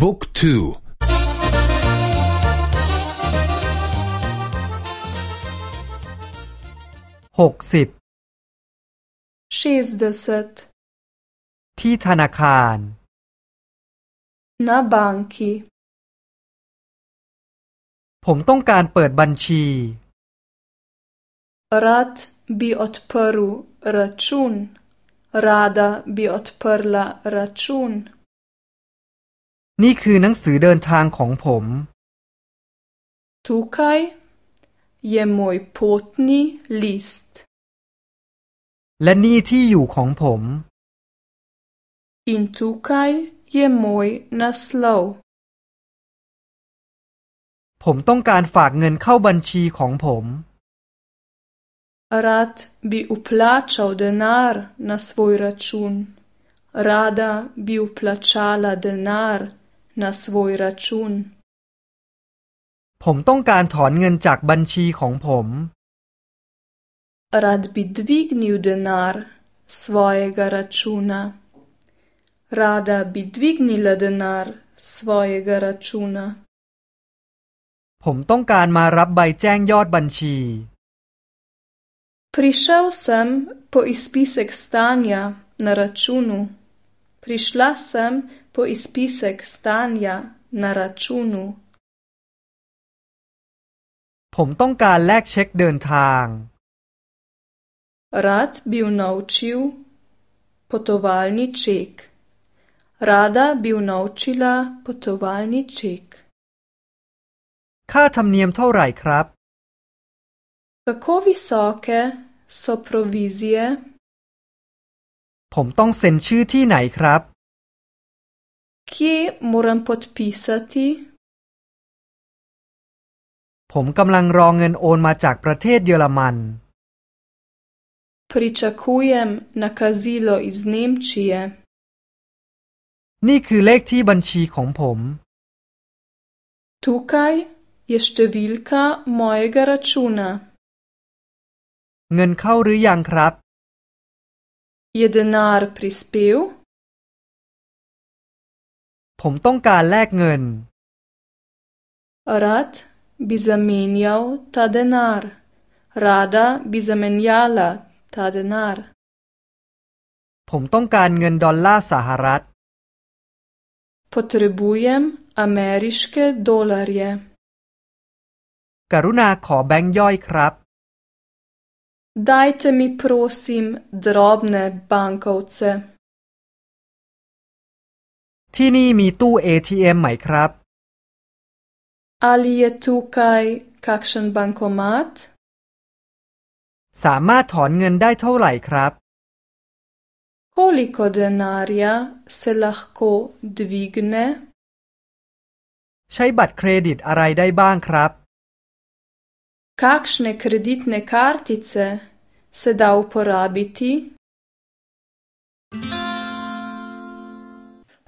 บุ๊กทูหกสิบชีสเดสตที่ธนาคารนาบังคีผมต้องการเปิดบัญชีรัตบิอตเปร r รัชุนราดาบิอตเปรลาร a ชุนนี่คือหนังสือเดินทางของผมทุกใครเยมอยพุทนีลิสต์และนี่ที่อยู่ของผมอินทุกใครเยมอยนัสโลผมต้องการฝากเงินเข้าบัญชีของผมรัตบิอุปลาชาวเดนาร์นัสวยรัชุนราดาบิอุปลาชาลาเดนาร์ na svoj račun. ผมต้องการถอนเงินจากบัญชีของผม r Рад би двигнил денар своега рачуна Рада би д в и г н и л denar svojega računa. ผมต้องการมารับใบแจ้งยอดบัญชี Prišel sem po izpisek stanja na računu. Prišla sem po izpisek stanja na računu. ผมต้องการแลกเช็คเดินทางรัดบิวนาชิวพตวาลนิเช็ครัดบิวนาชิลาพตวาลนิเช็คค่าธรรมเนียมเท่าไหร่ครับกะโควิซอกเซโปรวิเซีย ผมต้องเซ็นชื่อที่ไหนครับ Kje moram podpisati? ผมกำลังรอเงินโอนมาจากประเทศเยอรมัน Pričakujem nakazilo iz Nemčije. นี่คือเลขที่บัญชีของผม Tukaj je številka mojega računa. เงินเข้าหรือยังครับ Je denar prispel? ผมต้องการแลกเงินรัตบิซามีนยาทาเดนาร์ราดาบิซามีนยาลาทาเดนาร์ผมต้องการเงินดอลลาร์สหรัฐพอทรบูยมอเมริชเกดอลลารีกรุณาขอแบงค์ย่อยครับ ได้จะมีโปรซิมดรอบเนบังโคเซที่นี่มีตู้ ATM ไหมครับ Ali je tukaj kakšen bankomat? สามารถถอนเงินได้เท่าไหร่ครับ Koliko denarja se lahko dvigne? ใช้บัตรเครดิตอะไรได้บ้างครับ Kakšne kreditne kartice se da uporabiti?